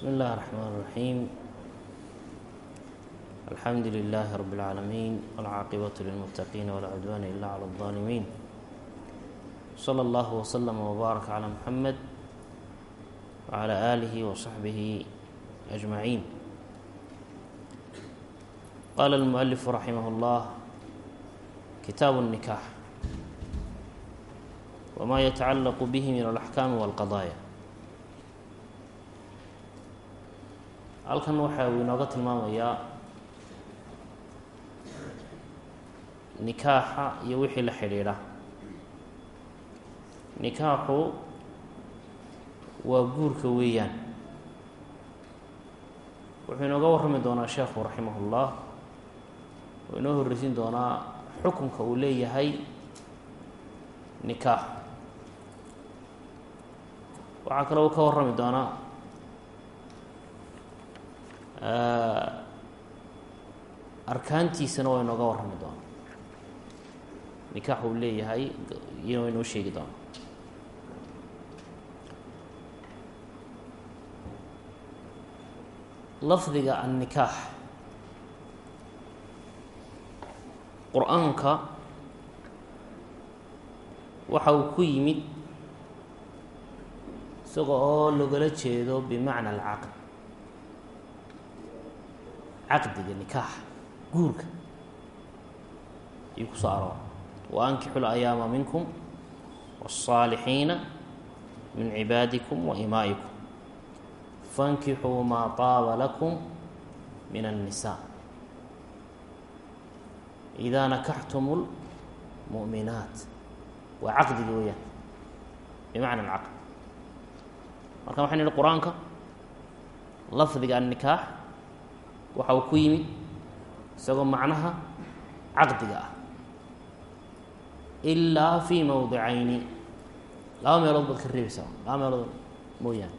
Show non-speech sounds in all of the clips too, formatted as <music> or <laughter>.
بسم الله الرحمن الرحيم الحمد لله رب العالمين والعاقبة للمتقين ولا عدوان إلا على الظالمين صلى الله وسلم وبارك على محمد وعلى آله وصحبه أجمعين قال المؤلف رحمه الله كتاب النكاح وما يتعلق به من الأحكام والقضايا halkan waxa uu inooga tilmaamayaa nikaaxa iyo wixii la xidhiidha. Nikaaxu waa guurka weeyaan. Wuxuu inooga warrami doonaa sheekhu raximah ullah oo inoo horreysin doonaa xukunka uu leeyahay nikaax. Waxaa kale uu ka warrami doonaa arkaantiisana waa inooga warrami doona nikaax uu leeyahay iyana waa inoo sheegi doona lafdiga annikaax qur'aanka waxa uu ku yimid isaga oo lagala jeedo bimacna alcaqd caqdiga nikaaxa guurka ayuu ku soo aroora wa ankixu layaama minkum waالصaalixiina min cibaadikum wa imaa'ikum fankixuu maa taaba lakum min الnisaa idaa nakaxtum اlmu'minaat waa caqdiga weeyaan bimacna alcaqd marka waxay nihi qur-aanka lafdiga annikaax waxa uu ku yimid isagoo macnaha caqdiga ah. Ilaa fii mowdicayni laba meelood baad ka reebaysaa laba meelood mooyaane.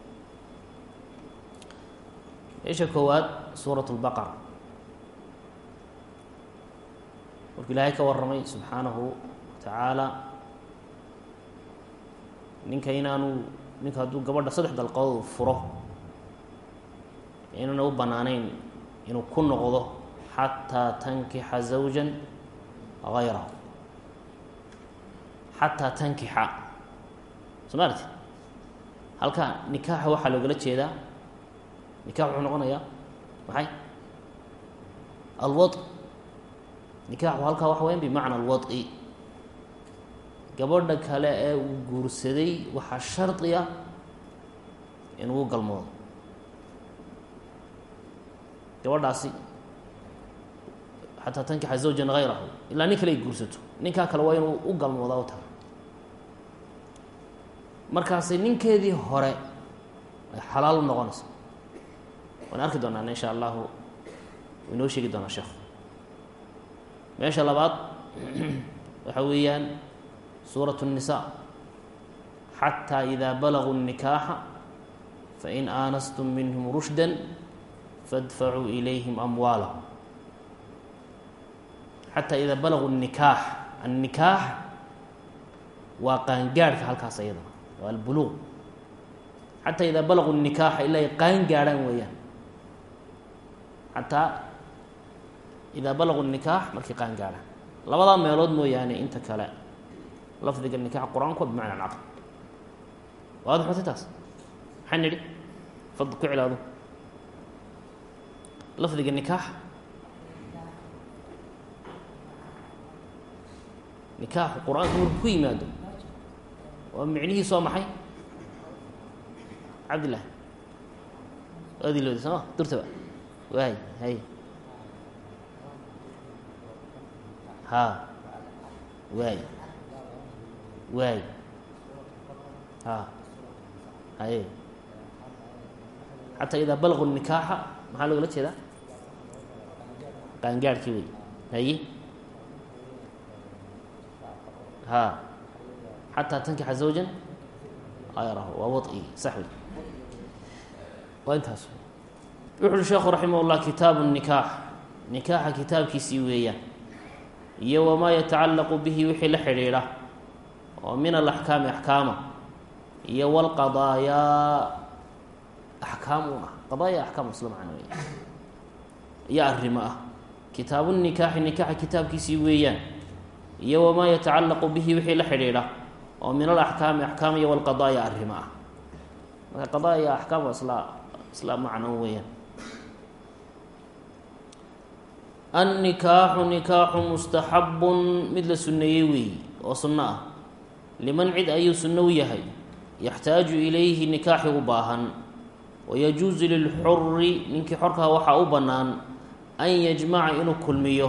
Meesha koowaad suurat اlbaqara markuu ilaahay ka warramay subxaanahu wa tacaala ninka inaanu ninka hadduu gabadha saddex dalqadood furo inaana u bannaanayn inuu ku noqdo xataa tankixa zawja gayrahu xataa tankixa. Soo ma arti halka nikaaxa waxaa loogala jeedaa nikax wuxuu noqonayaa maxay? Alwad. Nikaxu halkaa waxa weyan bimacna alwad'i. Gabadha kale ee uu guursaday waxaa shardi ah inuu galmoodo gabadhaasi xataa tankixa zawjan hayrahu ilaa nin kale ay guursato ninkaa kale waa inuu u galmoodaa u taga markaasi ninkeedii hore ay xalaal u noqonayso waan arki doonaan insha allahu inoo sheegi doonaa sheekhu meesha labaad <clears throat> waxa weeyaan suurat الnisaa xataa idaa balaguu الnikaaxa fain aanastum minhum rushda fadfacuu ilayhim amwaalahum. Xataa idaa balaguu nikaax annikaax waa qaangaarhka halkaas ayadana waa albuluuq xataa idaa balaguu nikaaxa ilaa ay qaan gaarhaan weeyaan. Xataa idaa balaguu nikaax markay qaan gaarhaan labadaa meelood mooyaane inta kale lafdiga nikaax qur'aanku bimacna alcaqd waadax taas maxaa nidhi? Fad ku cilaado lafdiga nikaax. Nikaaxu qur'aanka markuu ku yimaado waa micnihiisu waa maxay? Cabdillah adilodi sooma durtaba. Waay hay. Ha waay waay ha haye. Xataa idaa balaquu nikaaxa maxaa loogala jeedaa qaangaadhkii wey haye ha. Xataa tankixa zawjan? Ayrahu waa waطigi sax wey waa intaas. Wuxu uhi sheekhu raximah اllah kitaabu nikaax nikaaxa kitaabkiisii weeyaan iyo wamaa yatacallaqu bihi wixii la xidhiidha. Oo min alaxkaami axkaama iyo walqadaayaa axkaam un ah qadaaya axkaam isla macno wey iyo arrimo ah kitaabu nikaaxi nikaaxa kitaabkiisii weeyaan. Iyo wamaa yatacallaqu bihi wixii la xidhiidha oo min alaxkaami axkaam iyo walqadaaya arrimo ah marka qadaaya axkaam waa isla isla macno weeyaan. Annikaaxu nikaaxu mustaxabun mid la sunneeyey weeyi oo sunno ah. Liman cid ayuu sunno u yahay yaxtaaju ilayhi nikaaxi u baahan. Wayajuusu lilxuri ninkii xorkaha waxaa u bannaan an yajmaca inuu kulmiyo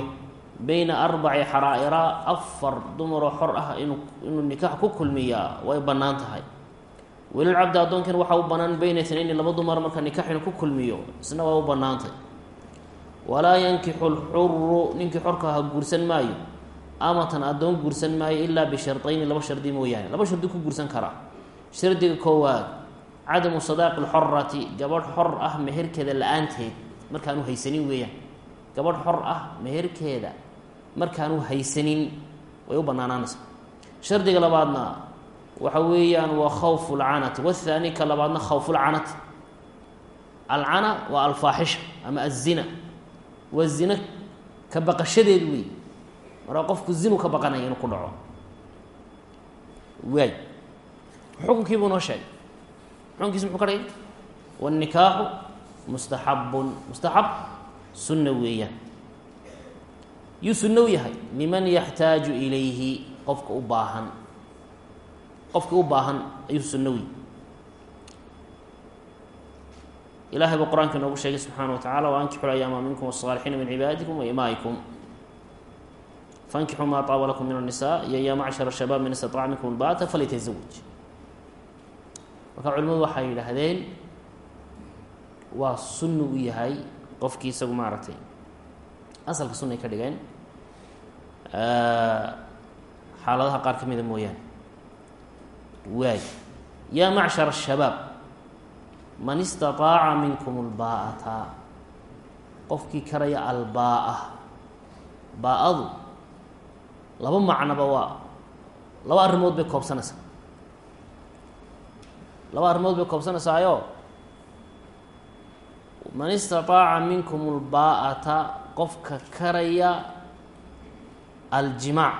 beyna arbaci xaraa'ira afar dumaroo xor ah inuu inuu nikaax ku kulmiyaa way bannaan tahay. Welilcabdi addoonkan waxaa u bannaan beyna itnayni laba dumar marka nikaax inuu ku kulmiyo isna waa u bannaantay walaa yankixu lxuru ninkii xorkaha guursan maayo amatan addoon guursan maayo ilaa bishardayni laba shardi mooyaane laba shardi ku guursan karaa shardiga koowaad cadamu sadaaqi lxorati gabadh xor ah meherkeeda la'aanteed markaanu haysanin weeyaan gabadh xor ah meherkeeda markaanu haysanin way u banaanaanaysaa shardiga labaadna waxa weeyaan waa khawfu lcanati wathaani ka labaadna khawfulcanati alcana waa alfaaxisha ama azina waa zina ka baqashadeed wey markaa qofku zinu ka baqanaya inuu ku dhaco. Waay. Xukunkii buu noo sheegay. Xukunkiis muxuu ka dhigay? Wanikaaxu mustaxabun. Mustaxab sunna weeyaan. Yuu sunno u yahay. Liman yaxtaaju ilayhi qofka u baahan. Qofka u baahan ayuu sunno wey ilahay buu qur'aanka inoogu sheegay subxaana wa tacala waankixu ayaama minkum asaalixiina min cibaadikum wa imaa'ikum. Fankixuu maa taaba lakum min annisaa iyo yaa macshar shabaab min istaطaca minkum lbaata falytazawaj marka culimadu waxay yidhaahdeen waa sunna u yahay qofkii isagu maaragtay asalka sunay ka dhigeen xaaladaha qaar ka mida mooyaane waay yaa macshar الshabaab man istaطaaca minkum اlbaa'ata qofkii karaya albaa'a baa-adu laba macnoba waa laba arrimood bay koobsanaysaa laba arrimood bay koobsanaysaayo man istaطaaca minkum اlbaa'ata qofka karaya aljimaac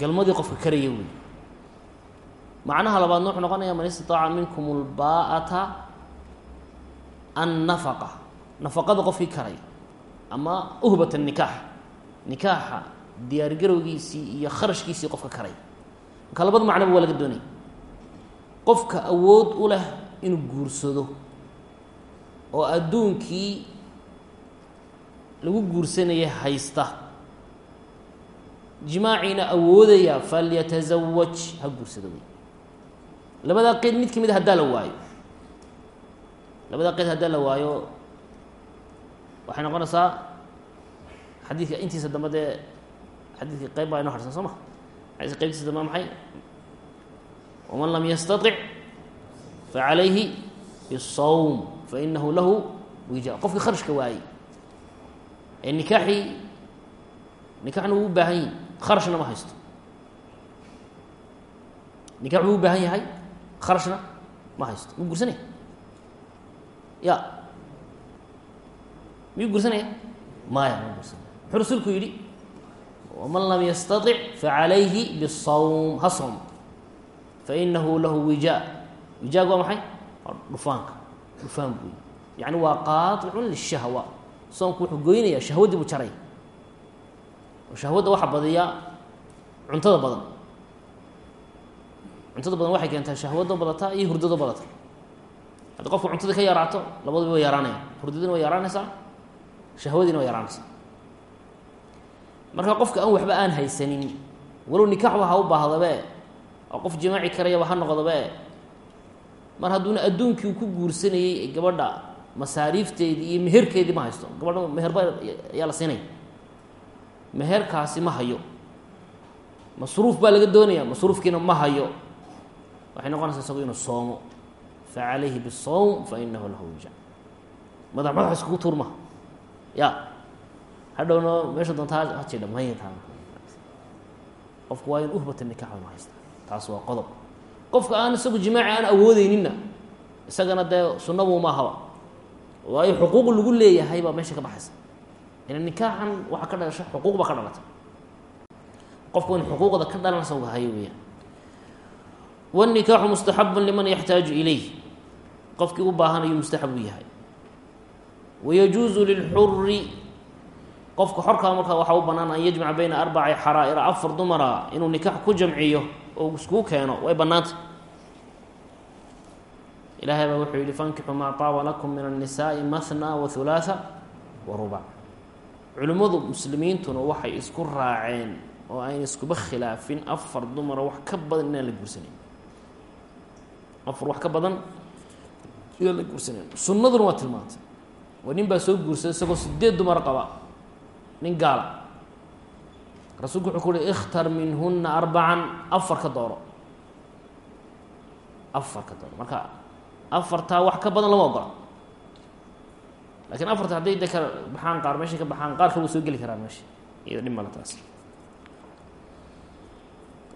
galmadii qofka karaya wey macnaha labaadna wuxuu noqonaya man istaطaaca minkum اlbaa'ata annafaqa nafaqada qofkii karaya ama uhbat الnikaax nikaaxa diyaargarowgiisii iyo kharashkiisii qofka karaya marka labada macnoba waa laga doonaya qofka awood u leh inuu guursado oo adduunkii lagu guursanayay haysta. Jimaaciina awoodaya falyatazawaj ha guursado wey labadaa qeyd mid ka mid a haddaa la waayo. Labadaa qeyd haddaa la waayo waxay noqonaysaa xadiidka intiisa dambe dee xadiidka qeyb baa inoo harsan soo ma? Qeybtiisa dambe maxay? Waman lam yastaطic facalayhi bisawm fainahu lahu wija qofkii kharashka waayey ee nikaaxii nikaxna wuu u baahan yahi kharashna ma haysto nikax wuu u baahan yahay kharashna ma haysto muu gursanaya ya miyuu gursanaya maya ma gursanaya muxuu rasuulku yidhi waman lam yastaطic facalayhi bisawm ha soom fainahu lahu wijaa wijaag waa maxay waa dhufaanka dhufaan buy yani waa qaaطicun lishahwa soomku wuxuu goynayaa shahwaddii buu jaray oo shahwadda waxaa badiya cuntada badan cuntada badan waxay keentaa shahwaddo badata iyo hurdado badata haddi qofku cuntada ka yaraato labaduba way yaraanaya hurdadina way yaraanaysaa shahwadiina way yaraanaysaa marka qofka aan waxba aan haysanin walow nikaxba ha u baahdabe oo qof jimaaci karayaba ha noqdobe mar hadduuna adduunkii uu ku guursanayey gabadha masaariifteedii iyo meherkeedii ma haysto. Gabadha meherba ayaa la siinaya meherkaasi ma hayo. Masruuf baa laga doonaya masruufkiina ma hayo. Waxay noqonaysaa isagu inuu soomo. Fa calayhi bisawm fa inahu lahu wija madax madax iskugu tuur maha ya. Hadhowna meesha doontaa hajidha maytaa qofku waa in uhbata nikax haysta. Taas waa qodob qofka aan isagu jimaaci aan awoodeyninna isagana dee sunnabu maahaba waayo xuquuq lagu leeyahay baa meesha ka baxaysa. Ina nikaaxan waxaa ka dhalasha xuquuq baa ka dhalata. Qofku in xuquuqda ka dhalanaysa uga hayo weeyaan. Wاnikaaxu mustaxabu liman yaxtaaju ilayh qofkii u baahan ayuu mustaxab u yahay. Wayajuuzu lilxuri qofka xorkaa markaa waxaa u bannaan an yajmaca bayna arbaci xaraa'ira afar dumara inuu nikaax ku jamciyo oo iskugu keeno way bannaantay ilaahay baa wuxuu yihi fankixu maa taaba lakum min annisaai mahna wa hulaatha wa rubac culimmadu muslimiintuna waxay isku raaceen oo ayn iskuba khilaafin afar dumara wax ka badan inaan la guursanayn afar wax ka badan inaan la guursanayn sunnaduna waa tilmaantay. Waa nin baa soo guursaday isagoo sideed dumara qaba. Nin gaala rasuulku wuxuu ku uhi ikhtar minhuna arbacan afar ka dooro. Afar ka dooro. Marka afartaa wax ka badan lama ogola lakiin afarta hadday de ka baxaan qaar meeshay ka baxaan qaar kale wa soo geli karaan meesha iyado dhib male taas.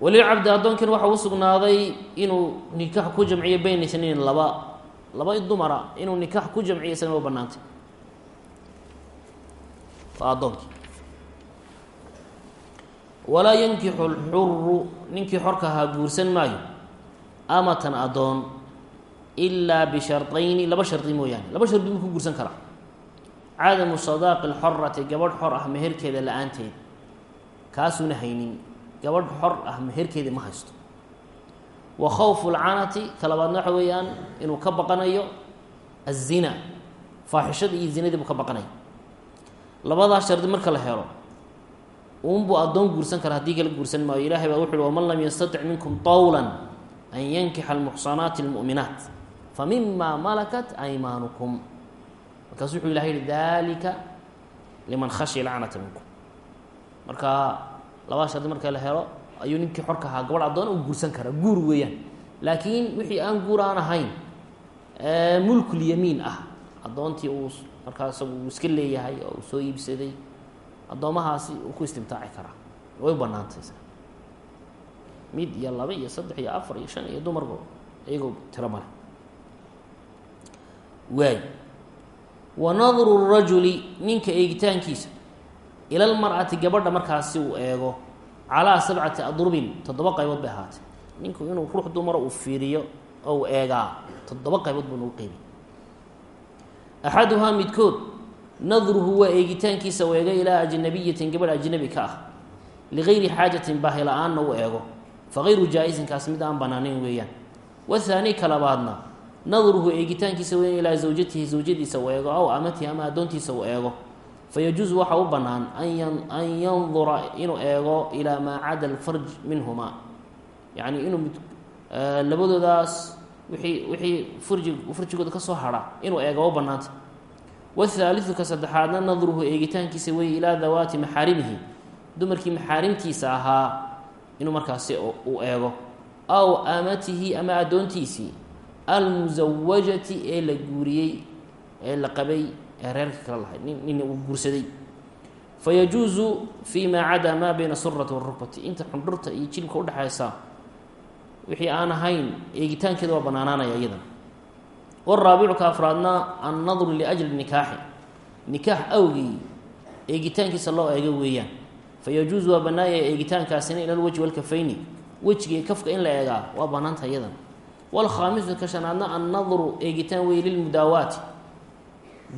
Walilcabdi addoonkiina waxa u sugnaaday inuu nikaax ku jamciyo bayna isniin laba laba dumara inuu nikaax ku jamciyo isagana waa banaantay waa addoonkii walaa yankixu lxuru ninkii xorka ahaa guursan maayo amatan addoon ilaa bishardayni laba shardi mooyaane laba shardi buu ku guursan karaa. Cadamu sadaaqi lxorati gabadh xor ah meherkeeda la'aanteed kaasuuna haynin gabadh xor ah meherkeeda ma haysto. Wa khawfu lcanati ka labaadna waxa weeyaan inuu ka baqanayo azina faaxishada iyo zinadii buu ka baqanaya. Labadaas shardi marka la helo uunbuu addoon guursan kara haddii kala guursan maayo. Ilahay baa wuxu uhi waman lam yastatic minkum tawla an yankixa almuxsanaati almu'minaat famima malakat aymaanukum markaasu wuxuu ilahay yihi dalika liman khashya lacnata minkum. Marka labada shardi marka la helo ayuu ninkii xorka ahaa gabadh addoon u guursan karaa guur weeyaan. Laakiin wixii aan guur aan ahayn mulkulyamiin ah addoontii uu markaa isagu uu iska leeyahay oo uu soo iibsaday addoomahaasi uu ku istimtaaci karaa. Way u banaantay mid iyo laba iyo saddex iyo afar iyo shan iyo dumarba iyagoo tiro male. Waay wa nadru rajuli ninka eegitaankiisa ila lmar'ati gabadha markaasi uu eego calaa sabcati adrubin toddoba qaybood bay ahaatay. Ninku inuu ruux dumara uu fiiriyo oo uu eegaa toddoba qaybood buu nagu qeybiy axaduhaa midkood nadruhu waa eegitaankiisa uu eego ilaa ajnabiyatin gabadh ajnabi ka ah. Ligayri xaajatin baahi la'aanna uu eego. Fagayru jaa-isinkaas mid aan banaanayn weeyaan. Wathaani ka labaadna nadruhu eegitaankiisa weyn ilaa zawjatihi zawjadiisa uu eego aw amatihi ama addoontiisa uu eego. Fayajuusu waxaa u bannaan an yandura inuu eego ilaa maa cada alfarj minhuma yacni inuu mid labadoodaas wixii wixii furji furjigooda ka soo hadha inuu eego u bannaanta wathaalidu ka saddexaadna nadruhu eegitaankiisa wey ilaa dawaati maxaarimihi dumarkii maxaarimtiisa ahaa inuu markaasi uu eego aw amatihi ama addoontiisii almusawajati ee la guuriyey ee la qabay ee reerka kala lahay nin nin uu guursaday fayajuusu fi ma cadaa maa bayna surati warukbati inta xundhurta iyo jilbka udhexaysa wixii aan ahayn eegitaankeeda waa banaanaanaya iyadan waraabicu ka afraadna annadru liajli nikaaxi. Nikaax awgii eegitaankiisa loo eego weeyaan. Fayajuusu waa banaaya eegitaankaasina ila lwajhi walkafayni wejiga kafka in la eegaa waa banaanta iyadan wlkhaamisu ka shanaadna annadru eegitaan wey lilmudaawaati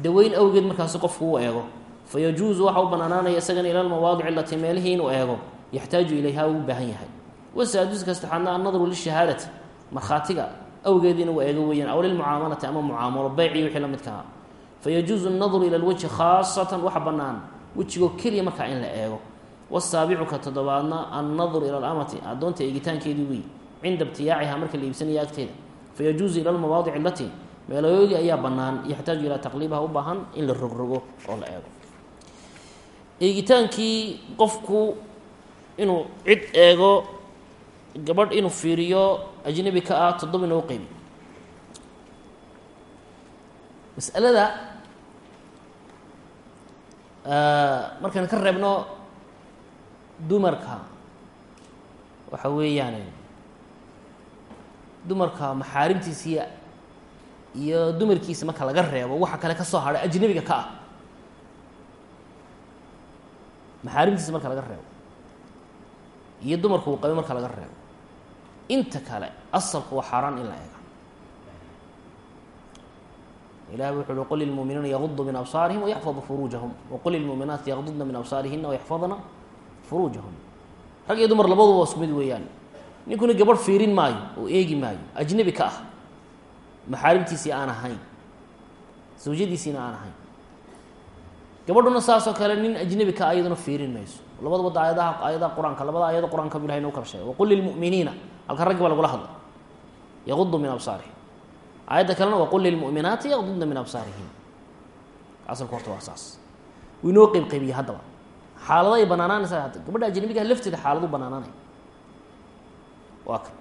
daweyn awgeed markaasi qofku uu eego. Fayajuusu waxa u banaanaanaya isagana ila lmawaadici alatii meelihii inuu eego. Yaxtaaju ilayha uu u baahan yahay. Kastaxaadna annadru lishahaadati markhaatiga awgeed inuu eego weeyaan. Aw lilmucaamalati ama mucaamalo beyci wixii la midka ahaa fayajuusu annadru ila lwajhi khaasatan waxa bannaan. Wejigoo keliya markaa in la eego. Wasaabicu ka toddobaadna annadru ila alamati addoonta eegitaankeedii wey cinda ibtiyaaciha marka la iibsanaya agteeda. Fayajuusu ila lmawaadici alatii meelayoodii ayaa bannaan yaxtaaju ilaa taqliibaha u baahan in la rogrogo oo la eego. Eegitaankii qofku inuu cid eego gabadh inuu fiiriyo ajnabi ka ah toddoba inoo qeybi masalada markaan ka reebno dumarka waxa weeyaan dumarka maxaarimtiisiiya iyo dumarkiisa marka laga reebo waxa kale ka soo hadhay ajnabiga ka ah. Maxaarimtiisa marka laga reebo iyo dumarku uu qabay marka laga reebo. Inta kale asalku waa xaaraan in la eega ilahi wuxu uhi qul lilmuuminiina yaguduu min absaarihim wayaxfaduu furuujahum. Waqul lilmuuminaati yagdudna min absaarihina wayaxfadna furuujahum. Rag iyo dumar labaduba isku mid weeyaan. Ninkuna gabadh fiirin maayo oo eegi maayo ajnebi ka ah. Maxaarimtiisii aan ahayn. Zawjadiisiina aan ahayn. Gabadhuna saasoo kale nin ajnebi ka iyaduna fiirin mayso. Labadaba da ayadaha aayadaha qur'aanka labada ayada qur'aanka bu ilahay noo kala waqul lilmu'miniina. Halka raggi ba lagula hadlay yaguduu min absaarihim aayadda kalena waqul lilmu'minaati yagdudna min absaarihin asalku horta waa saas wuu inoo qeyb qeybiye haddaba xaalado ay banaanaanaysaa hadda gabadha ajnabigaha lafteeda xaaladu banaanaanaya waa kan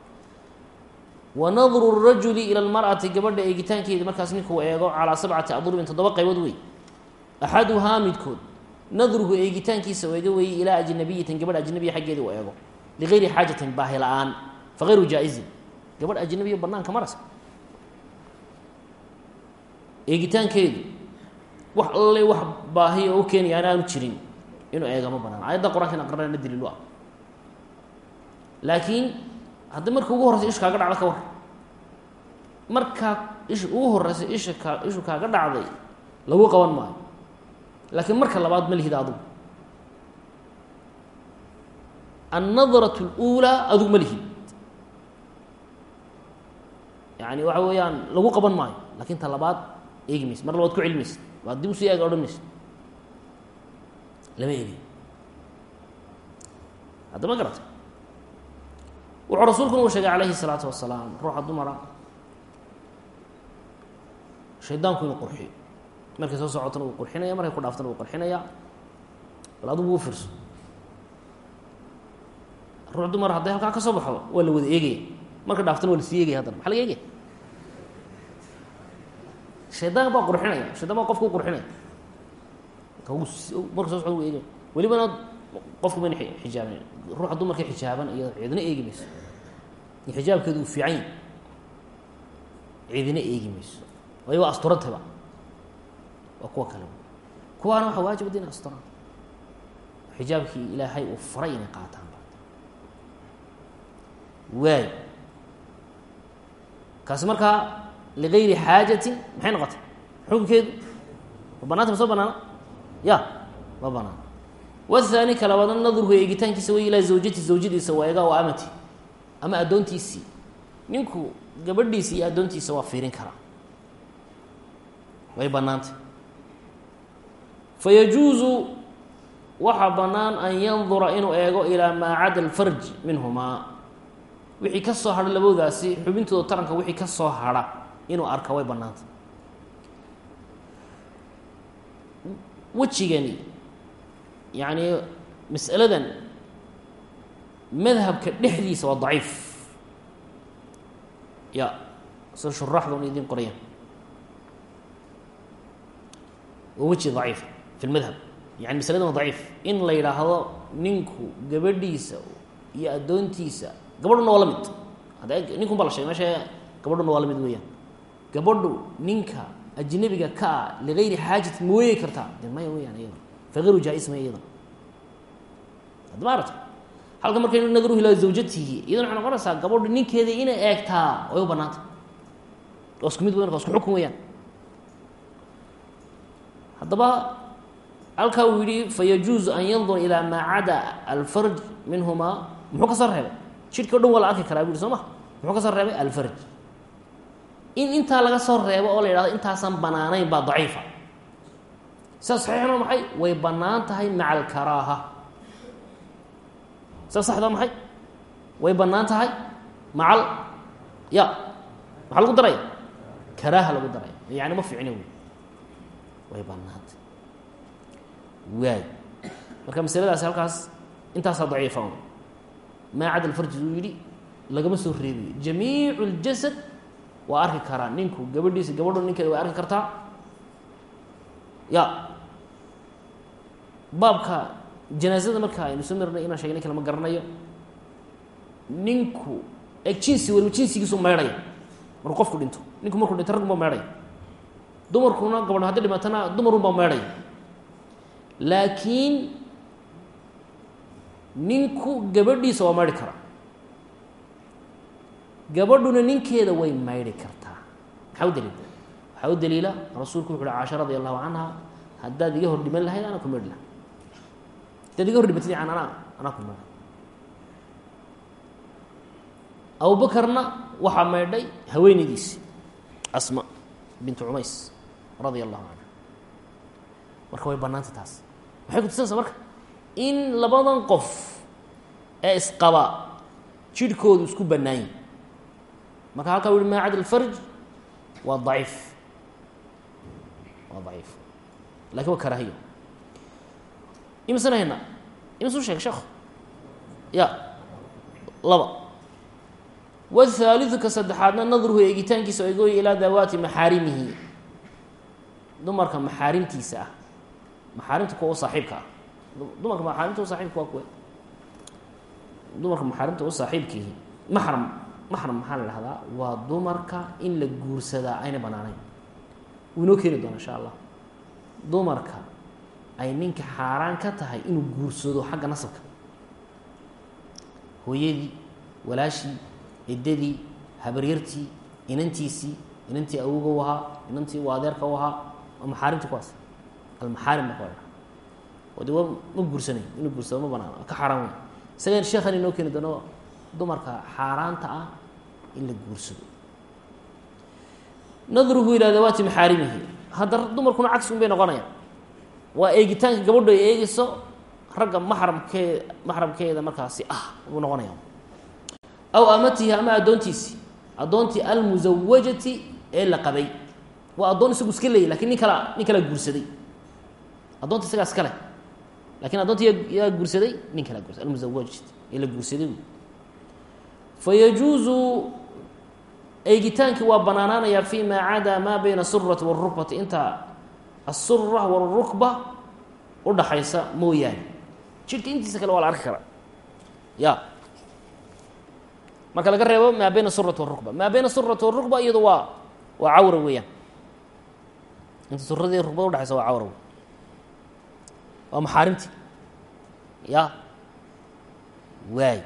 wanadru rajuli ila lmar'ati gabadha eegitaankeeda markaas ninkuu eego calaa sabcati adrubin toddoba qaybood wey axaduhaa midkood nadruhu eegitaankiisa eega weeye ilaa ajnabiyatin gabadh ajnabiya xaggeeda u eego ligayri xaajatin gabadh ajnabiya banaanka marasa eegitaankeedu wax alle wax baahiya u keenaya an aanu jirin inuu eegama banaan ayadda qur'aanka in aqrinana daliilu ah laakiin haddii marka ugu horreysa isha kaaga dhacda ka war markaa isha ugu horeysa isha kaa ishu kaaga dhacday lagu qaban maayo laakiin marka labaad ma lihid adugu annadrat اluulaa adugu ma lihid yani waxa weeyaan lagu qaban maayo. Lakin ta labaad eegi mar labaad ku celi maysid waad dib u sii eega odhan lama eegi hadda ma garata. Wuxuu rasuulkuna uu sheegay calayhi الsalaatu wasalaam ruuxa dumara. Shaydaanku inuu qurxiyo. Markay soo socotana uu qurxinaya markay ku dhaaftana uu qurxinaya. Bal adugu u fiirso. Ruux dumar hadday halkaa ka soo baxdo waa la wada eegaya. Marka dhaaftana waa la sii eegaya haddana. Maxa laga eegaya shaydaan baa qurxinaya. Shaydaan baa qofka qurxinaya. Marka soo socda u eegaya welibana qofku mayna xijaaban ruuxa dumarka xijaaban iyo cidina eegi mayso xijaabkeedu uu fiican cidina eegi mayso waayo waa asturantaba waa kuwa kale. Kuwaana waxaa waajib ada ina xijaabkii ilaahay uu faray inay qaataan waay kaasi markaa ligayri xaajatin maxay noqotay xukunkeedu ma banaanta ma soo banaana ya ma banaana wathani ka labaadna nadruhu eegitaankiisa way ilaa zawjati zawjadiisa waa eega waa amati ama addoontiisii ninku gabadhiisa iyo addoontiisa waa fiirin karaa way banaantay fayajuuzu waxaa bannaan an yandura inuu eego ilaa maa cada alfarj minhumaa wixii ka soo hadha laboodaasi xubintooda taranka wixii ka soo hadha inuu arka way bannaantay wejigani yacni mas'aladan madhabka dhexdiisa waa daciif. Ya sida shuraaxduna idin qorayaan waa weji daciif fi lmadhab yani masaladan waa daciif. In la yidhaahdo ninku gabadhiisa iyo addoontiisa gabadhuna waa la mid. Hadda ninkun la shegay meesha gabadhuna waa la mid weeyaan gabadhu ninka ajnabiga ka ah ligayri xaajatin ma weegi kartaa de maya weyaan iyada fagayru jaa-is maya iyada hadda ma aragta halka markaynu nadruhu ilaa zawjatihi iyadana waxay noqonaysaa gabadhu ninkeeda inay eegtaa way u banaanta waa isku mid weyan waa isku xukun weeyaan. Haddaba halkaa uu yihi fayajuuzu an yandura ilaa maa cada alfarj minhumaa. Muxuu ka soo reebay jidhki o dhan waa la arki karaa bu yhi soo ma. Muxuu ka soo reebay alfarj in intaa laga soo reebo oo la yidhahdo intaasaan banaanayn baa daciifa. Sidaa saxiixna maxay? Way bannaan tahay maca alkaraaha saxda maxay? Way bannaan tahay macal ya maxaa lagu daraya karaaha lagu daraya yani ma fiicna wey. Way bannaantay waay marka masaladaasi halkaas intaasaa daciifa un maa cada uu yidhi lagama soo reebayo jamiicu اljasad waa arki karaa ninku gabadhiisa gabadho ninkeeda way arki kartaa? Ya. Baabka janaazada marka aynu soo marnay inaan sheegnay kale ma garanayo. Ninku jinsi waliba jinsigiisu maydhaya markuu qofku dhinto. Ninku markuu dhinta raggun baa meedhay dumarkuna gabadho hadday dhimatana dumarun baa meedhay laakiin ninku gabadhiisa waa maydhi karaa gabadhuna ninkeeda way maydhi kartaa. Maxaa u daliila? Waxaa u daliila? Rasuulku wuxu uhi caasha radi allahu canha haddaad iga hor dhiman lahayd anaa ku meedhi laha haddaad iga hor dhimatid yan anaa anaa ku meedha abubakarna waxaa maydhay haweenaydiisi asma bintu cumays radia allahu canha marka way bannaanta taas. Maxay ku tusanaysaa marka? In labadan qof ee isqaba jidhkoodu isku bannaanyi marka halkaa u yihi maa cadl farj? Waa daciif. Waa daciif. Lakin waa karaahiyo. Imisana hayna imisuu sheegay ya laba. Whaaliثu ka saddexaadna nadruhu eegitaankiisa o egoy ilaa dawaati maxaarimihi. Dumarka maxaarimtiisa ah. Maxaarimta kuwa u saaxiibka ah. Dumarka maxaarimta u saaxiibka waa kuwe. Dumarka maxaarimta u saaxiibkiihi maxram maxaa la dhahdaa waa dumarka in la guursadaa ayna banaanayn. Wuu inoo keeni doona insha allah. Dumarka ay ninka xaaraan ka tahay inuu guursado xagga nasabka. Hooyadii walaashii ciddadii habaryartii inantiisii inantii awoga u ahaa inantii u u ahaa waa maxaarimta kuwaas. Almaxaarim oo de ma guursanay inuu guursado ma banaan ka xaaraan wey isagan sheekhan inoo keeni doono dumarka xaaraanta ah in la guursado. Nadruhu ilaa dawaati maxaarimihi hadda dumarkuna cagsi un noqonayaan. Waa eegitaanka gabadho ay eegeyso ragga maxramkee maxramkeeda markaasi ah buu noqonaya aw amatihi ama addoontiisi. Addoontii almusawajati ee la qabay. Waa addoon isagu iska leeyay laakiin nin kala nin kalaa guursaday. Addoonta isagaa iska leh. Lakin addoonta ya yaa guursaday nin kalaa guursaday. Almusawajati ee la guursaday fa yajuuzu eegitaankii waa banaanaanayaa fi ma cadaa maa bayna asurati wاrukbati inta asura wاrukba udhaxaysa mooyaane jidhka intiisa kale waa la arki karaa ya marka laga reebo maa bayna surati wاrukba maa bayna surati wاrukba iyado waa waa cawra weeyaan inta suradii rukbada udhaxaysa waa cawra wey waa maxaarimtii ya waay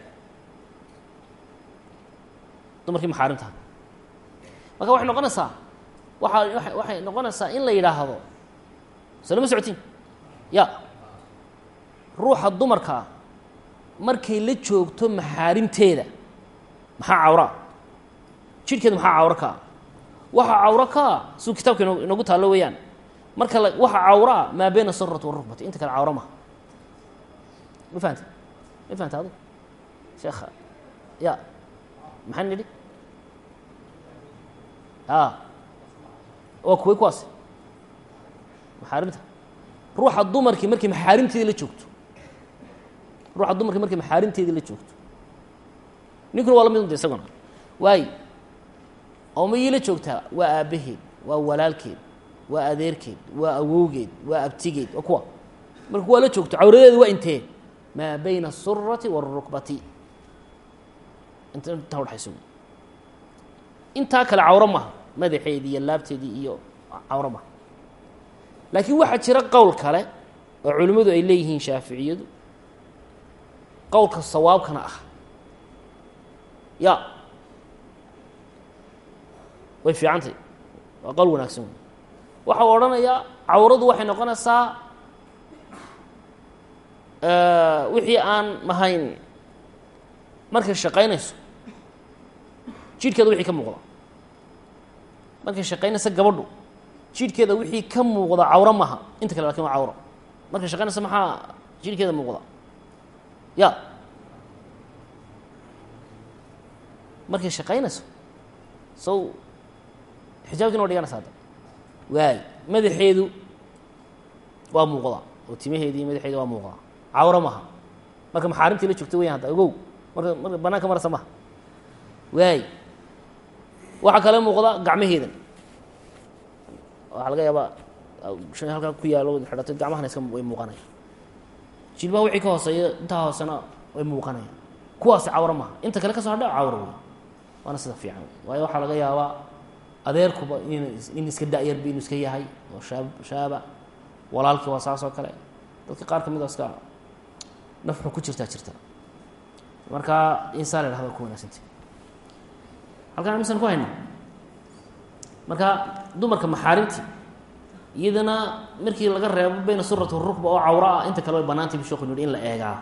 dumarkii maxaarimtaha marka waxay noqonaysaa waa waxay noqonaysaa in la yidhaahdo soo lama socotiin? Ya. Ruuxa dumarkaa markay la joogto maxaarimteeda maxaa cawraa jidhkeeda maxaa cawro kaa waxa cawro kaa suu kitaabka ino inoogu taallo weeyaan. Marka la waxa cawraa maa bayna surati warukbati inta kale cawro maha ma fahamta ma fahamta adu sheekha ya. Maxaan nidhi waa kuway kuwaas maxaarimta ruuxa dumarkii markay maxaarimteedii la joogto. Ruuxa dumarkii markay maxaarimteedii la joogto. Ninkuna waa la mid unta isaguna. Waayo oo ma ii la joogtaa waa aabbaheed waa walaalkeed waa adeerkeed waa awowgeed waa abtigeed waa kuwa. Marka waa la joogto cawradeeda waa intee? Maa bayna asurati wاrukbati inta intaa udhaxayso intaa kale cawro maha madaxeedii iyo laabteedii iyo cawro maha laakiin waxaa jira qowl kale oo culimmadu ay leeyihiin shaaficiyadu. Qowlka sawaabkana ah. Ya. Way fiicantay. Waa qowl wanaagsan wey waxa u odhanayaa cawradu waxay noqonaysaa wixii aan mahayn. Markay shaqaynayso jidhkeeda wixii ka muuqda markay shaqaynaysa gabadhu jidhkeeda wixii ka muuqda cawro maha inta kale laakiin waa cawro. Markay shaqaynaysa maxaa jidhkeeda muuqda? Ya. Markay shaqaynayso sow xijaabkiina wa dhiganaysa hadda waay. Madaxeedu waa muuqdaa oo timaheedii madaxeedi waa muuqdaa cawro maha marka maxaarimtii la joogto weyan hadda. Ogow. Marka marka banaanka marasa maha waay waxaa kale muuqda gacmaheedan waxaa laga yaabaa shay halkaa ku yaalo xidhatay gacmahana iska way muuqanaya jilbaha wixii ka hooseeya intaa hoosena way muuqanaya kuwaasi cawro maha inta kale ka soo hadha cawro wey waana sida fiican. Waayo waxaa laga yaabaa adeerkuba in iska da-yarba inuu iska yahay oo shaab shaaba walaalkii waa saas oo kale. Dadka qaar ka mid a iska nafxu ku jirtaa jirta. Marka insaan la hahda ku wanaagsantay halkaan misan ku hayna marka dumarka maxaarimtii iyadana markii laga reebo bayna surati rukba oo cawro ah inta kale way banaantay bu sheku yihi in la eegaa.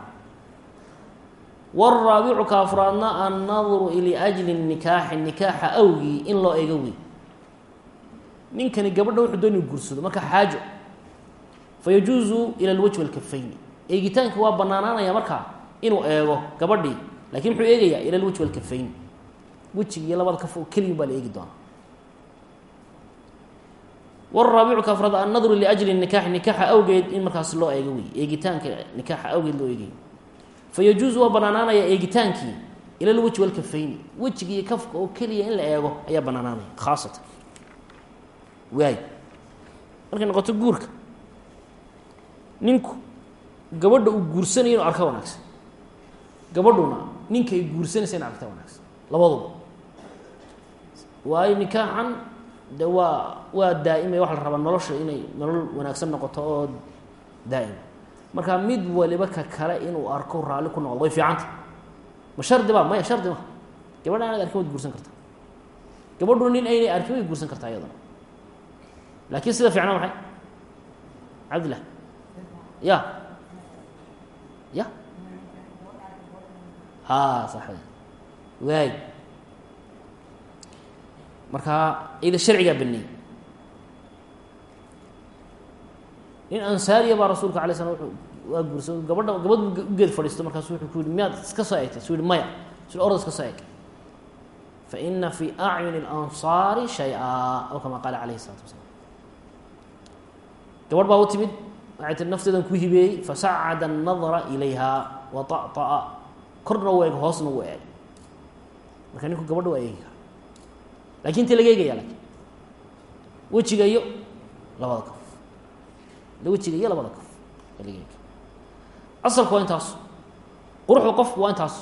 Waraabicu ka afraadna annadru liajli nikaaxi nikaaxa awgii in loo eego wey ninkani gabadha wuxuu doon inu guursado marka xaajo. Fa ila alwajhi walkafayni. Eegitaanki waa banaanaanaya markaa inuu eego gabadhii laakiin muxuu eegayaa ila alwajhi walkafayni wejiga iyo labada kaf oo keliyin baa la eegi doonaa. Waraabicu ka afraad annadru liajli nikaaxi nikaaxa awgeed in markaas loo eego wey eegitaanka nikaaxa awgeed loo eegayo fayajuuzu waa banaanaanaya eegitaankii ila lwajhi walkafayni. Wejiga iyo kafka oo keliya in la eego ayaa banaanaanaya khaasatan. Waay. Markay noqoto guurka ninku gabadha uu guursanaya inu arka wanaagsan. Gabadhuna ninka ay guursanaysa in aragta wanaagsan waayo nikaaxan de waa waa daa'imay waxa la rabaa nolosha inay nolol wanaagsan noqoto oo daa'ima marka mid waliba ka kale inuu arko raalli ku noqdo way fiicanta. Ma shardi ba maya shardi ma. Gabadha inaad arkin waad guursan kartaa gabadhu nin aynay arkin way guursan kartaa iyadana. Laakin sida fiicna maxay? Cabdillah. Ya. Ya. Ha sax waay marka ida sharcigaa baneeyey nin ansaariya baa rasuulka alay slam wuuu waa guursa gabadha gabadh ugeed fadhiisto markaasu wuxuu ku yihi miyaad iska soo egtay su yihi maya su orad iska soo eg fa ina fi acyuni اlansaari shay-a aw kama qaala alayhi الsalatu wasalaam gabadh baa u timid waxay tii nafteedan ku hibeeyey fasacada الnadra ilayha wa طaطa'a korna u eeg hoosna u eeg marka ninku gabadha waa eegi kara laakiin inti laga eegaya laakiin wejiga iyo labada kaf wejiga iyo labada kaf laga eegaya asalku waa intaas quruxda qofku waa intaas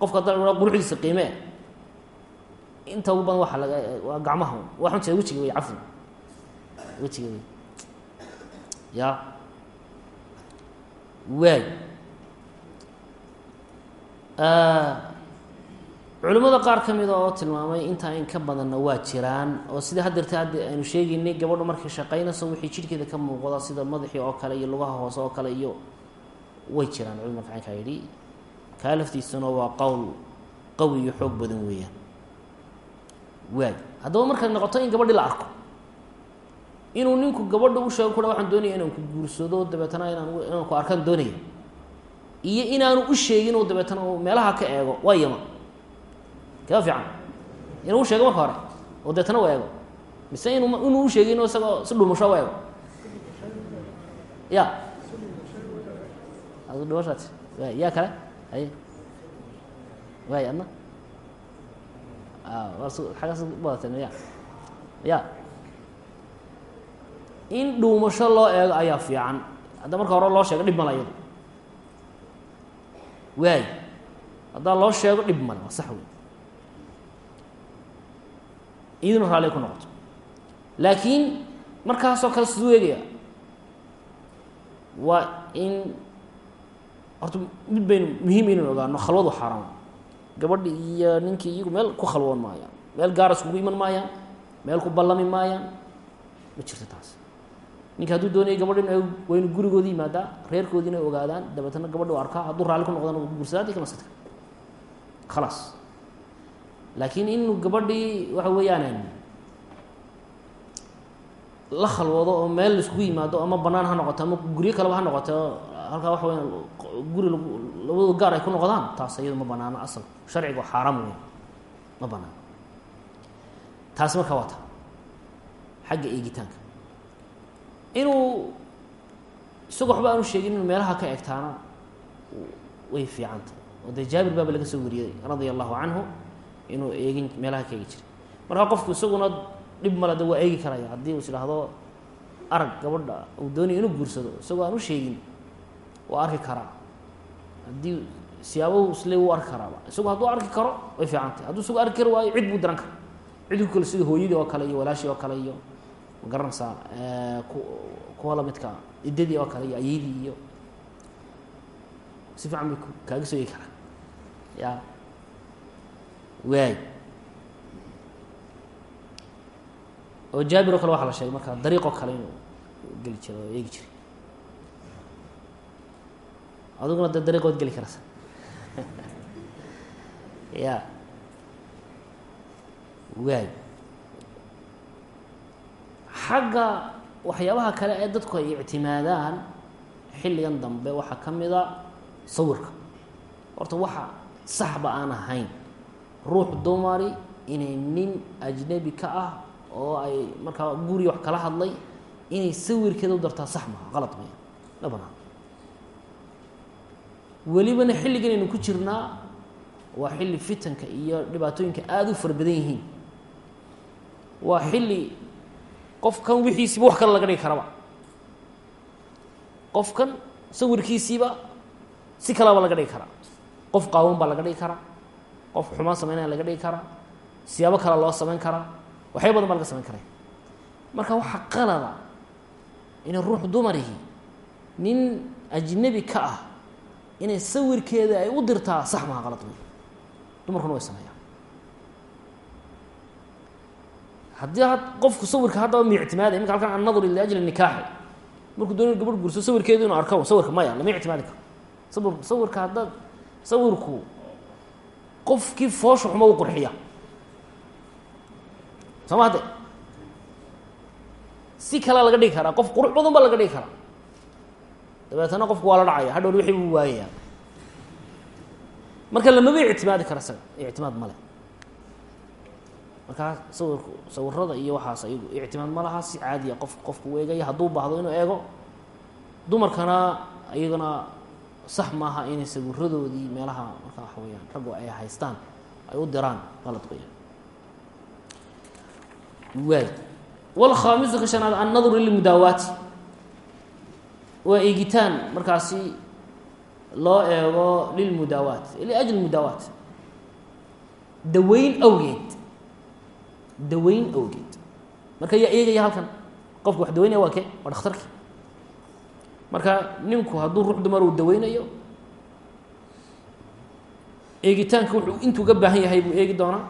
qofka hadda quruxdiisa qiimee inta ugu badan waa laga waa gacmaha waa xun jeeda wejiga wey cafwi wejiga wey ya. Waay culimmada qaar ka mida oo tilmaamay intaa in ka badanna waa jiraan oo sida hadeerta hadda aynu sheegaynay gabadhu markay shaqaynayso wixii jidhkeeda ka muuqda sida madaxii oo kale iyo lugaha hoose oo kale iyo way jiraan. Culimada kacankaa yidhi? Kaa laftiisuna waa qowl qawi iyo xoog badan weeyaan. Waay haddaba markay noqoto in gabadhi la arko inuu ninku gabadha u sheego kua waxaan doonaya inaan ku guursado dabeetana inaan inaan ku arkaan doonaya. Iyo inaanu u sheegin oo dabeetana meelaha ka eego waa yama kaa fiican inuu sheego marka hore oo deetana u eego mise inu inuu u sheegin isagoo si dhuumasho u eego ya adu dhumashaati waay yaa kale hay waay adna aggaas badateen ya ya in dhuumasho loo eego ayaa fiican hadda marka hore loo sheego dhib male iyado waay haddaa loo sheego dhib male waa sax wey iyaduna raalliay ku noqoto. Laakiin markaasoo kale siduu eegaya waa in horta mid baynu muhiim inaynu ogaano khalwadu xaaraam gabadhi iyo ninkii iyagu meel ku khalwoon maayaan meel gaara iskugu iman maayaan meel ku ballami maayaan ma jirto taas. Ninka hadduu doonaya gabadh in waa inu gurigooda yimaadaa reerkoodi inay ogaadaan dabeetana gabadhi u arkaa hadduu raalli ku noqdana guursadaa di kama sadka khalaas laakiin inuu gabadhii waxa weeyaan la khalwado oo meel laiskugu yimaado ama banaan ha noqoto ama guryo kaleba ha noqoto halkaa waxa weya guri labadoo gaar ay ku noqdaan taas iyado ma banaano asal sharciga xaaraam wey ma banaano. Taasi markaa waa ta xagga eegitaanka. Inuu isagoo waxba aanu sheegin inuu meelaha ka egtaana way fiicanta oo dee jaabir baaba laga soo wariyey radia allahu canhu inuu eegin meelaha ka eegi jiray markaa qofku isaguna dhib male de waa eegi karaya. Haddii uu is arag gabadha uu doonayo inuu guursado isagoo aan u sheegin waa arki karaa. Haddii siyaabo isle u arki karaaba isagu hadduu arki karo way fiicantay hadduu isagu arki kari waayo cid buu diran kara cid ku kale sida hooyadii oo kale iyo walaashii oo kale iyo ma garanaysaa ku kuwa lamidka idadii oo kale iyo ayadii iyo si fiican bay kaaga soo yegi karaan. Ya waay oo jaabir oo kale waxaa la sheegay markaa dariiqoo kale inuu geli jiray oo eegi jiray. Adiguna dee dariiq waad geli karaysa. <laughs> Ya waay xagga waxyaabaha kale ee dadku ay ictimaadaan xilligan dambe waxaa ka mid a sawirka. Horta waxa saxba aan ahayn ruux dumari inay nin ajnabi ka ah oo ay markaa guriga wax kala hadlay inay sawirkeeda u dartaa sax maha qalad maya. Ma banaan welibana xilligan aynu ku jirnaa waa xilli fitanka iyo dhibaatooyinka aada u fara badan yihiin. Waa xilli qofkan wixiisiiba wax kale laga dhigi karaba. Qofkan sawirkiisiiba si kalaba laga dhigi karaa qof qaawan baa laga dhigi karaa qof xumaan sameynaya laga dhigi karaa siyaabo kale loo samayn karaa waxya badan baa laga samayn karaya marka waxaa qalada inay ruux dumarihi nin ajnabi ka ah inay sawirkeeda ay u dirtaa sax maha qalad wey dumarkuna way sameeyaan. Haddii had qofku sawirka haddaba ma ictimaaday imika halkan annadr liajli nikaaxi. Markuu doonay gabadh gurso sawirkeedu inu arko sawirka maya lama ictimaadi karo. Sawir sawirka haddaad sawirku qofkii foosha xuma u qurxiya. Soo ma hadde si kalea laga dhigi karaa qof qurux badan baa laga dhigi karaa. Dabeetana qofku waa la dhacaya hadhown wixii buu waayaya marka lamaba ictimaadi karo isaga ictimaad male markaa sawirku sawirada iyo waxaas ayagu ictimaad ma laha si caadiya qof qofku u eegaya hadduu baahdo inuu eego. Dumarkana iyagana sax maaha inay sawiradoodii meelaha markaa waxa weyaan raggu ay haystaan ay u diraan qalad weyaan waay wlkhaamisu ka shanaad lilmudaawaati waa eegitaan markaasi loo eego lilmudaawaat liajli mudaawaat daweyn awgeed. Daweyn awgeed. Marka yaa eegaya halkan qofku wax daweynaya waa ke waa dhakhtarki marka ninku hadduu ruux dumar uu daweynayo eegitaanka wuxuu intuu ga baahan yahay buu eegi doonaa.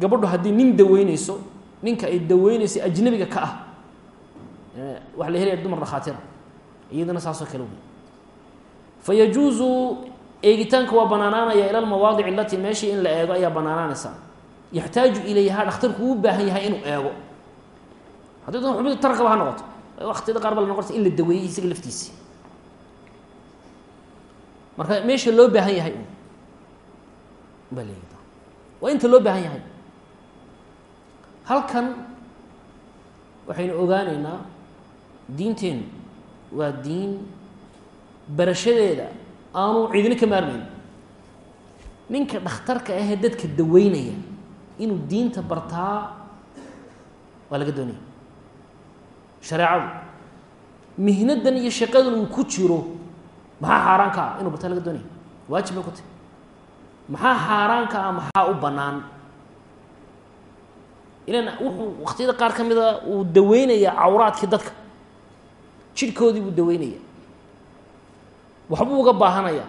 Gabadhu haddii nin daweyneyso ninka ay daweyneysa ajnabiga ka ah waxa la helaya dumar dhakhaatira iyadana saasoo kale wey fa yajuusu eegitaanka waa banaanaanaya ila almawaadic alatii meeshii in la eego ayaa banaanaanaysa yaxtaaju ilayha dhakhtarku uu baahan yahay inuu eego. Haddii doon xubinta tarakaba ha noqoto waktiyada qaar ba la noqonaysa in la daweeyey isaga laftiisi. Marka meesha loo baahan yahay baa eegi waa inta loo baahan yahay. Halkan waxaynu ogaaneynaa diinteenu waa diin barashadeeda aanu cidina ka maarmayn. Ninka dhakhtarka ahee dadka daweynaya inuu diinta bartaa waa laga doonaya shareecadu mihnadan iyo shaqadan uu ku jiro maxaa xaaraan ka ah inuu bartaa laga doonaya waajib bay ku tahy maxaa xaaraan ka ah maxaa u bannaan? Ilan wuxuu waktiyada qaar ka mida uu daweynaya cawraadkii dadka. Jidhkoodii buu daweynaya waxbuu uga baahanaya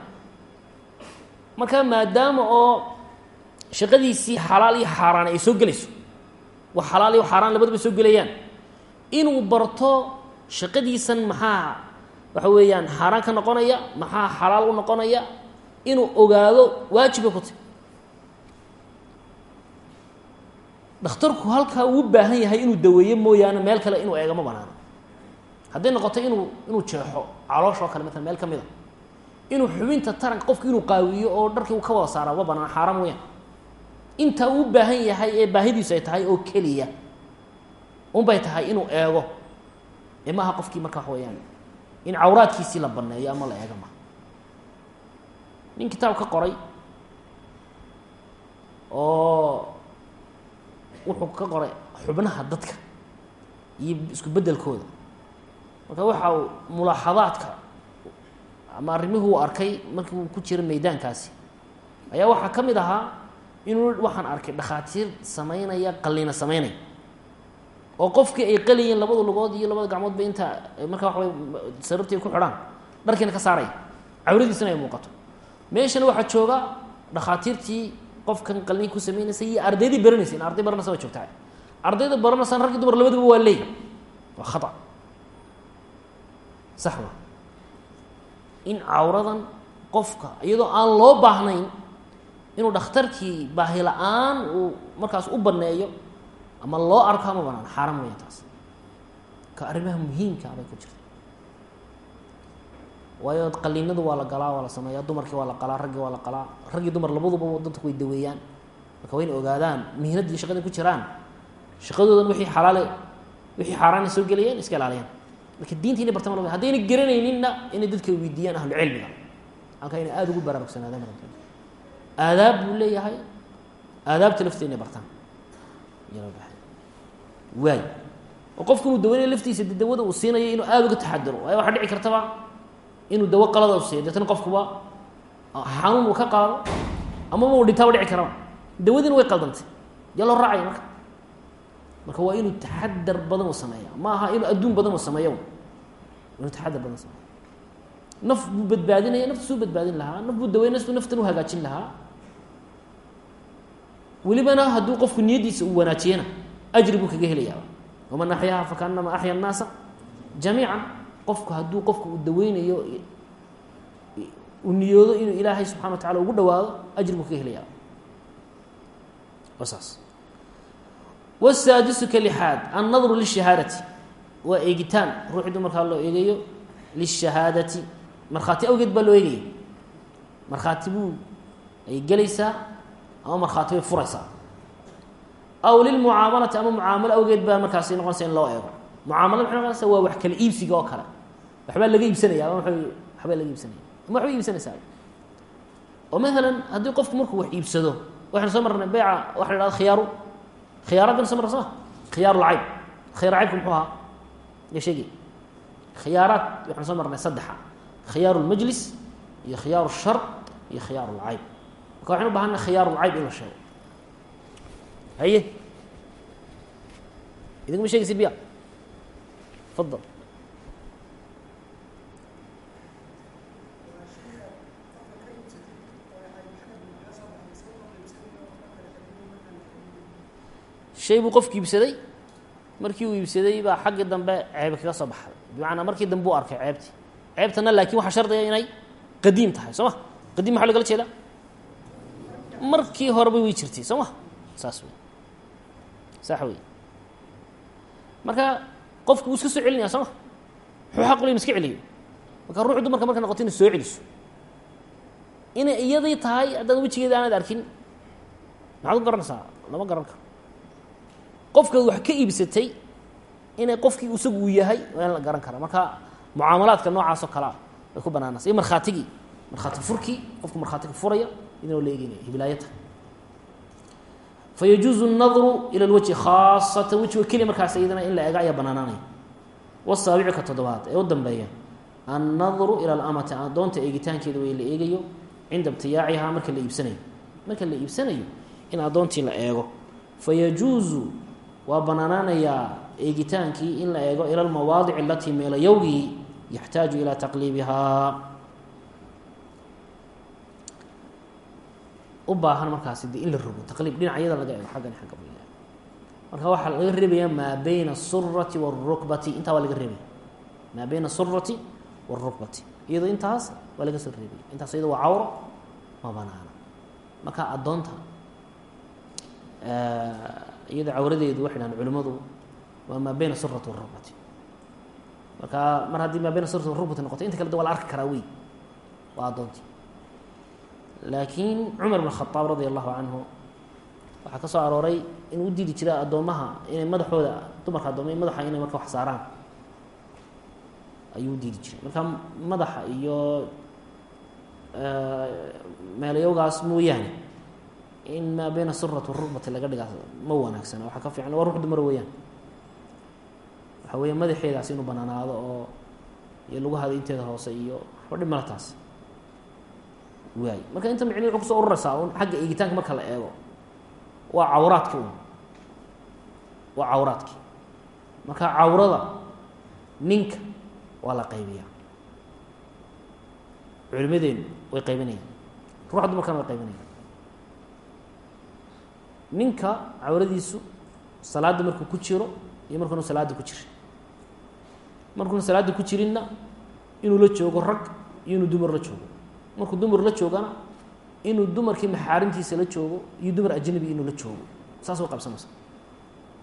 marka maadaama oo shaqadiisii xalaal iyo xaaraan ay soo gelayso wax xalaal iyo xaaraan labadaba soo gelayaan inuu barto shaqadiisan maxaa waxa weeyaan xaaraan ka noqonaya maxaa xalaal u noqonaya inuu ogaado waajib bay ku tahy dhakhtarku halkaa uu baahan yahay inuu daweeyo mooyaane meel kale inuu eega ma banaano. Hadday noqoto inuu inuu jeexo caloosh oo kale maalan meel ka mid a inuu xubinta taranka qofku inuu qaawiyo oo dharkii uu ka wada saaraa ma banaan xaaraan weyaan intaa uu baahan yahay ee baahidiisu ay tahay oo keliya unbay tahay inuu eego. Ee maaha qofkii marka waxa weyaan in cawraadkiisii la baneeyo ama la eega maha nin kitaab ka qoray. Oo wuxuu ka qoray xubnaha dadka iyo isku beddelkooda. Marka waxa uu mulaaxadaadka ama arrimihii uu arkay markii uu ku jira meydaankaasi ayaa waxaa ka mid ahaa inuu waxaan arkay dhakhaatiir samaynaya qalliina samaynaya oo qofkii ay qaliyiin labada lugood iyo labada gacmoodba inta markaa waxa way sarabtii ku xidhaan dharkiina ka saaraya cawradiisana ay muuqato. Meeshana waxaa jooga dhakhaatiirtii qofkan qalliinka ku sameynaysay iyo ardaydii baranaysa in arday baranaysa waa joogtaa ardayda baranaysaan raggi dumar labadaba waa leey waa khata. Sax ma. In cawradan qofka iyadoo aan loo baahnayn inuu dhakhtarkii baahi la'aan uu markaas u baneeyo ama loo arko ama banaan xaaraan weya taas. Ka arrimaha muhiimka bay ku jirta waayo qaliinadu waa la galaa waa la sameeyaa dumarkii waa la qalaa raggii waa la qalaa. Raggii dumar labaduba dadku way daweeyaan. Marka in ogaadaan mihnadii shaqada ku jiraan. Shaqadoodan wixii xalaale wixii xaaraana soo gelayaan iska ilaaliyaan. Marka diinta inay bartaan haddayna garanayninna inay dadka weydiiyaan ahlu cilmiga. Halkaa inay aada ugu baraarugsanaadaan aadaab buu leeyahay aadaabta lafteeda inay bartaan waay oo qofku inuu daweynaya laftiisa de dawada uu siinayo inuu aada uga taxadiro waayo waxaa dhici kartaba inuu dawo qalada u siiyo deetna qofkuba xanuun uu ka qaado amaba uu dhintaaba dhici karaba dawadiina way qaldantay. Yaa loo marka? Marka waa inuu taxadar badan u sameeya ma aha inuu adduun badan u sameeyo inuu taxadar badan sameeya naf buu badbaadinaya naftiisuu badbaadin lahaa naf buu daweyn naftan u hagaajin lahaa. Welibana hadduu qofku niyaddiisa uu wanaajiyana ajri buu kaga helayaa. Waman axyaaha fakaanama axya annaasa jamiican. Qofku hadduu qofku uu daweynayo uu niyoodo inuu ilaahay subxana wa tacala ugu dhawaado ajri buu kaga helayaa. Saas wsaadisu ka lixaad annadru lishahaadati. Waa eegitaan. Ruuxii dumarkaa loo eegayo lishahaadati. Markhaati awgeed baa loo eegaya. Markhaati buu ay gelaysaa ama markhaati bay furaysaa aw lilmucaamalati ama mucaamalo awgeed baa markaasi noqonaysa in loo eego. Mucaamalo maxay noqonaysa waa wax kala iibsiga oo kale. Waxbaa laga iibsanaya ama waxbaa laga iibsanaya. Ama waxbay iibsanaysaa oo maalan haddii qofku markuu wax iibsado waxaynu soo marnay beyca waxa la hahda khiyaaru. Khiyaaradan soo marra soma khiyaar lcayb khiyaar caybku muxuu ahaa? Ya sheegi. Khiyaaraad soo marnay saddexa. Khiyaaru lmajlis iyo khiyaaru shar iyo khiyaaru lcayb marka waxaynu u bahanay khiyaaru lcayb in la sheego haye idinkuma sheegaysid biya fadal shay buu qofki iibsaday markii uu iibsaday baa xaggii dambe ceeb kaga soo baxday bimacnaa markii dambe u arkay ceebtii ceebtana laakiin waxaa shardiga inay qadiim tahay soo ma qadiim maxaa lagala jeedaa markii horeba way jirtay soo ma saas sax marka qofku wuu iska soo celinaya soo ma? Muxuu xaq ulayn iska celiyo. Marka ruuxu dumarka markay noqoto inay soo celiso. Inay iyadii tahay haddaad wejigeeda aanad arkin maxaad ku garanaysaa? Lama garan karo. Qofkaad wax ka iibsatay inay qofkii isagu uu yahay waa in la garan kara marka mucaamalaadka noocaas oo kalea way ku banaanaysa iyo markhaatigii markhaati furkii qofku markhaatiga furaya idinoo la eegeynaya fayajuuzu الnadru ilى اlwajhi khaasatan wejiga keliya markaas iyadana in la eega ayaa banaanaanaya wasaabicu ka toddobaad ee u dambeeya annadru ilى اlamati adoonta eegitaankeeda way la eegayo cinda ibtiyaacihaa marka la iibsanayo marka la iibsanayo in addoontii la eego fayajuuzu waa banaanaanayaa eegitaankii in la eego ila almawaadic alatii meelayowgii yaxtaaju ilaa taqliibihaa u baahan markaasi de in la rogo. Taqliib dhinacyada laga eego xaggan xagga marka waxaa laga reebaya maa bayna asurati wاlrukbati intaa waa laga reebaya. Maa bayna asurati wاlrukbati iyadoo intaas waa laga soo reebaya. Intaas iyado waa cawro ma banaana. Marka addoonta iyada cawradeedu waxay dhahaan culimmadu waa maa bayna surati warukbati marka mar haddii maa bayna surati warukbati noqoto inta kale de waa la arki karaa wey waa addoontii laakiin cumar bn khadaab radia allahu canhu waxaa ka soo arooray inuu u diidi jira addoommaha inay madaxooda dumarka addoomma madaxa inay marka wax saaraan. Ayuu u diidi jiray. Marka madaxa iyo meelayowgaas mooyaane in maa bayna surat warukbati laga dhigaa ma wanaagsana waxaa ka fiican waa ruux dumar weeyaan. Waxa weya madaxeedaas inuu banaanaado oo iyo lagu hado inteeda hoose iyo wa dhib mala taas waay. Marka inta micni wuxuu ku soo ururaysaa un xagga eegitaanka marka la eego waa cawraadki un waa cawraadki. Marka cawrada ninka waa la qaybiyaa. Culimadeenu way qaybinayaan. Ruuxa dumarkana way qaybinayaan. Ninka cawradiisu salaadda markuu ku jiro iyo markuuna salaadda ku jirin. Markuuna salaadda ku jirinna inuu la joogo rag iyo inuu dumar la joogo markuu dumar la joogana inuu dumarkii maxaarimtiisa la joogo iyo dumar ajnabi inuu la joogo. Saas qabsanaysa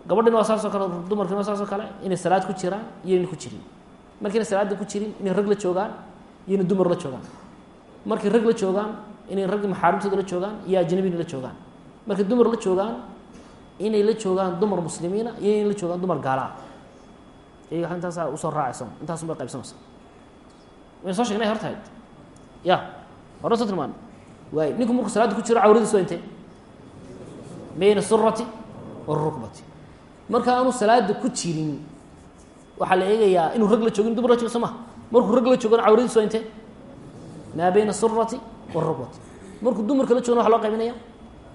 gabadhina waa saasoo kale dumarkina waa saasoo kale inay salaad ku jiraan iyo inay ku jirin. Markayna salaadda ku jirin inay rag la joogaan iyo inay dumar la joogaan. Markay rag la joogaan inay rag maxaarimtooda la joogaan iyo ajnabina la joogaan. Markay dumar la joogaan inay la joogaan dumar muslimiina iyo inay la joogaan dumar gaalaa iyaga u soo raacaysa intaasun bay qaybsanaysa wayna soo shegnay hortahayd ya hore soo tilmaan waay ninku markuu salaadda ku jiro cawradiis waa intee bayna surati warukbati marka aanu salaada ku jirin waxaa la eegayaa inuu rag la joogin dumar la joogo soo maha markuu rag la joogana cawradiis waa intee maa bayna surati warukbati markuu dumarka la joogana waxa loo qaybinaya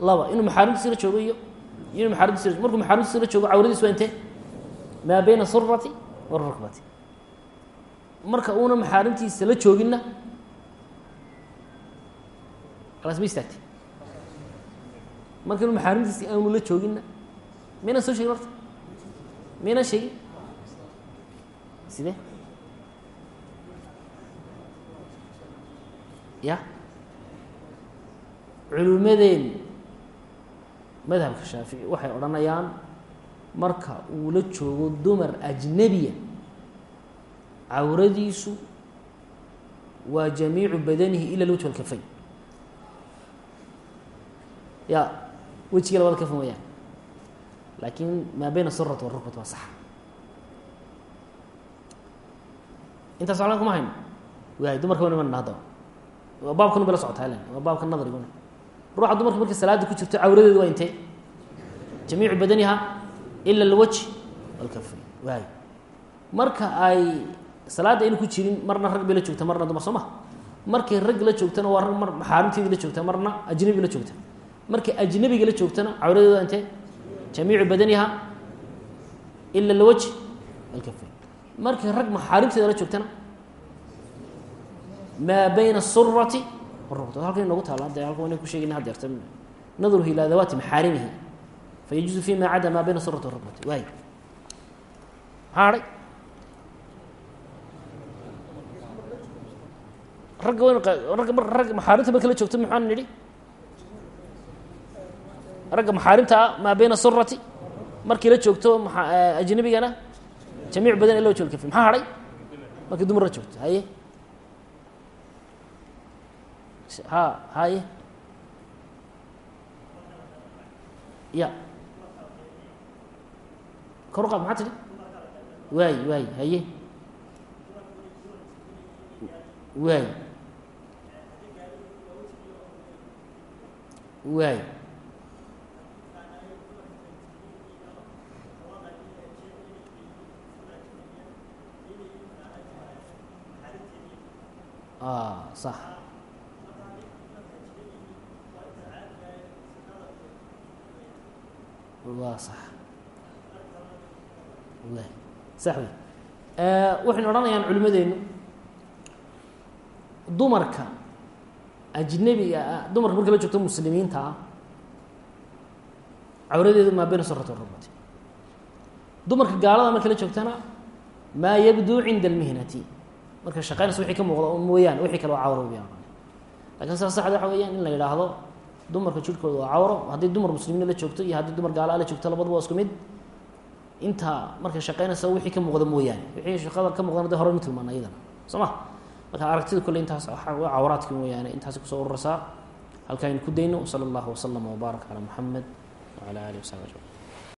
laba inuu maxaarimtiisa la joogo iyo inuu maxaarimtiisa la markuu maxaarimtiisa la joogo cawradiis waa intee maa bayna surati warukbati marka uuna maxaarimtiisa la jooginna khalaas ma istaagtay marka inuu maxaarimtiisi aanu la jooginna maynaan soo sheegin horta. Maynaan sheegin. Sidee? Ya. Culimadeen madhabka shaafici waxay odhanayaan marka uu la joogo dumar ajnabiya cawradiisu waa jamiicu badanihi ila lwaj ya wejiga labada kafan wayaan laakiin maa bayna surat warukbat waa sax intaas oclan kuma hayno waay dumarka wan imanana haddaba waa baabkanu bay la socotaa ilan waa baabka nadriguna ruuxa dumarka markay salaada ku jirto cawradeedu waa intee jamiicu badaniha ila alwaj walkafayn waay marka ay salaadda ayna ku jirin marna rag bay la joogta marna dumar soo ma markay rag la joogtana waa rag mar maxaarimteedii la joogta marna ajnabi la joogta markay ajnabiga la joogtana cawradeedu waa intee? Jamiicu badaniha ila alwaj alkafayn markay rag maxaarimteeda la joogtana maa bayna asurati warukbati halkan inoogu taala de halkan wana ku sheegayna hadeerta nadruhu ilaa dawaati maxaarimihi. Fayajuuzu fi ma cada maa bayna surati warukbati waay maxaa hadhay ragga ragga maxaarimta marka la joogto maxaan nidhi ragga maxaarimta ah maa bayna surati markii la joogto ajnabigana jamiic badan ila wajh lkafi maxaa hadhay markii dumar la joogto haye ha haye ya. Kor u qaad maxaa tidhi? Waay haye waay waay صح waa sax wa sax wey waxaynu odhanayaan culimadeenu dumarka ajnebiga ah dumarka marka la joogto muslimiinta ah cawradeedu maa bayna surati warubati dumarka gaalada marka la joogtana maa yabduu cinda almihnati marka shaqeynaysa wixii ka muuqda mooyaane wixii kale waa cawro weyaan laakiin saa saxda waxa weyaan in la yidhaahdo dumarka jirhkooda waa cawro haddii dumar muslimiina la joogto iyo haddii dumar gaala la joogto labaduba waa isku mid. Intaa markay shaqeynaysa wixii ka muuqda mooyaane wixii shaqada ka muuqdana de hore nu tilmaana iyadana. Soo ma? Marka aragtida kolle intaas waa cawraadki mooyaane intaasi ku soo ururaysaa. Halkaaynu ku dayno wsala allahu waslama wbaaraka calaa muxamed wacala alihi wasaxbi ajmain